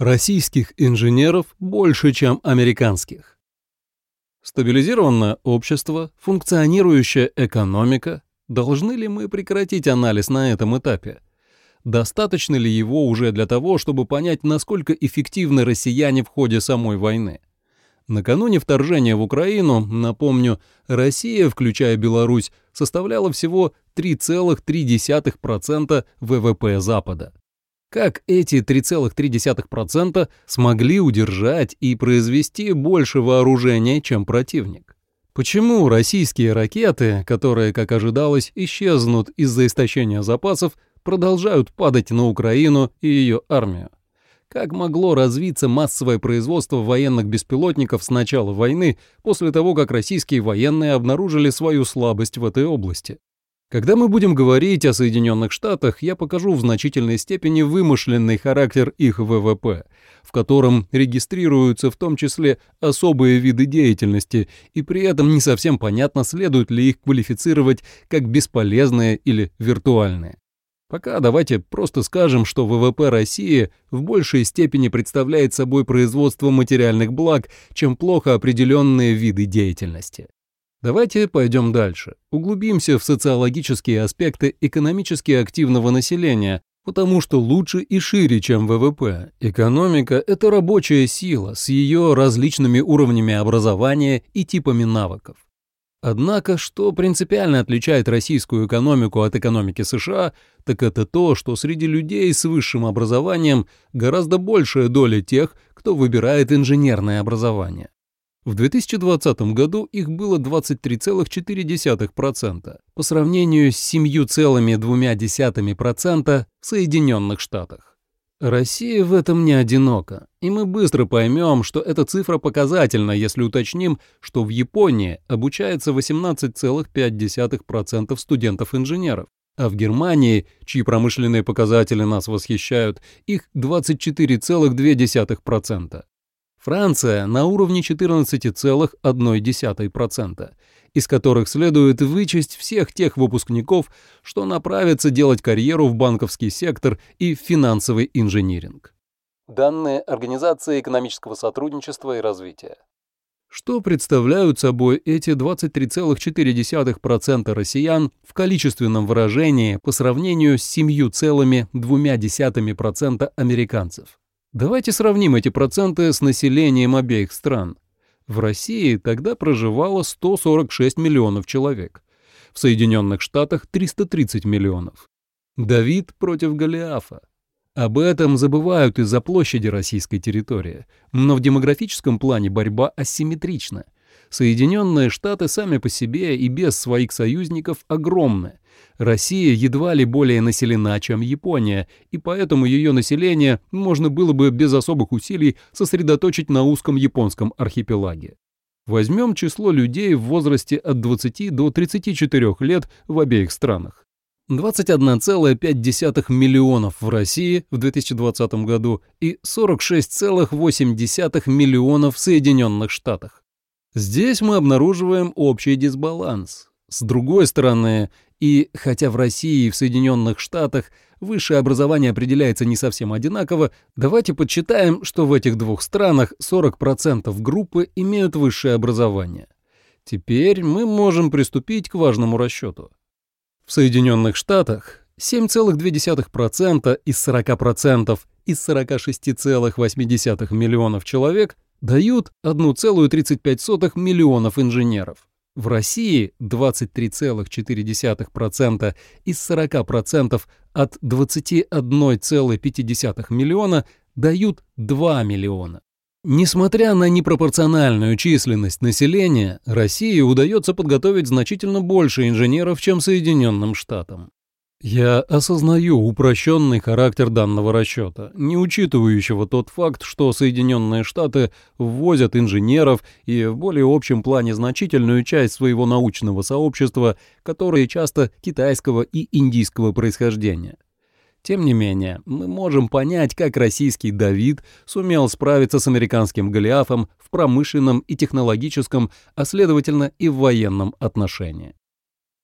Российских инженеров больше, чем американских. Стабилизированное общество, функционирующая экономика. Должны ли мы прекратить анализ на этом этапе? Достаточно ли его уже для того, чтобы понять, насколько эффективны россияне в ходе самой войны? Накануне вторжения в Украину, напомню, Россия, включая Беларусь, составляла всего 3,3% ВВП Запада. Как эти 3,3% смогли удержать и произвести больше вооружения, чем противник? Почему российские ракеты, которые, как ожидалось, исчезнут из-за истощения запасов, продолжают падать на Украину и ее армию? Как могло развиться массовое производство военных беспилотников с начала войны, после того, как российские военные обнаружили свою слабость в этой области? Когда мы будем говорить о Соединенных Штатах, я покажу в значительной степени вымышленный характер их ВВП, в котором регистрируются в том числе особые виды деятельности, и при этом не совсем понятно, следует ли их квалифицировать как бесполезные или виртуальные. Пока давайте просто скажем, что ВВП России в большей степени представляет собой производство материальных благ, чем плохо определенные виды деятельности. Давайте пойдем дальше. Углубимся в социологические аспекты экономически активного населения, потому что лучше и шире, чем ВВП. Экономика – это рабочая сила с ее различными уровнями образования и типами навыков. Однако, что принципиально отличает российскую экономику от экономики США, так это то, что среди людей с высшим образованием гораздо большая доля тех, кто выбирает инженерное образование. В 2020 году их было 23,4% по сравнению с 7,2% в Соединенных Штатах. Россия в этом не одинока, и мы быстро поймем, что эта цифра показательна, если уточним, что в Японии обучается 18,5% студентов-инженеров, а в Германии, чьи промышленные показатели нас восхищают, их 24,2%. Франция на уровне 14,1%, из которых следует вычесть всех тех выпускников, что направятся делать карьеру в банковский сектор и финансовый инжиниринг. Данные Организации экономического сотрудничества и развития. Что представляют собой эти 23,4% россиян в количественном выражении по сравнению с 7,2% американцев? Давайте сравним эти проценты с населением обеих стран. В России тогда проживало 146 миллионов человек, в Соединенных Штатах 330 миллионов. Давид против Голиафа. Об этом забывают из-за площади российской территории, но в демографическом плане борьба асимметрична. Соединенные Штаты сами по себе и без своих союзников огромны, Россия едва ли более населена, чем Япония, и поэтому ее население можно было бы без особых усилий сосредоточить на узком японском архипелаге. Возьмем число людей в возрасте от 20 до 34 лет в обеих странах. 21,5 миллионов в России в 2020 году и 46,8 миллионов в Соединенных Штатах. Здесь мы обнаруживаем общий дисбаланс. С другой стороны, и хотя в России и в Соединенных Штатах высшее образование определяется не совсем одинаково, давайте подсчитаем, что в этих двух странах 40% группы имеют высшее образование. Теперь мы можем приступить к важному расчету. В Соединенных Штатах 7,2% из 40% из 46,8 миллионов человек дают 1,35 миллионов инженеров. В России 23,4% из 40% от 21,5 миллиона дают 2 миллиона. Несмотря на непропорциональную численность населения, России удается подготовить значительно больше инженеров, чем Соединенным Штатам. Я осознаю упрощенный характер данного расчета, не учитывающего тот факт, что Соединенные Штаты ввозят инженеров и в более общем плане значительную часть своего научного сообщества, которые часто китайского и индийского происхождения. Тем не менее, мы можем понять, как российский Давид сумел справиться с американским Голиафом в промышленном и технологическом, а следовательно и в военном отношении.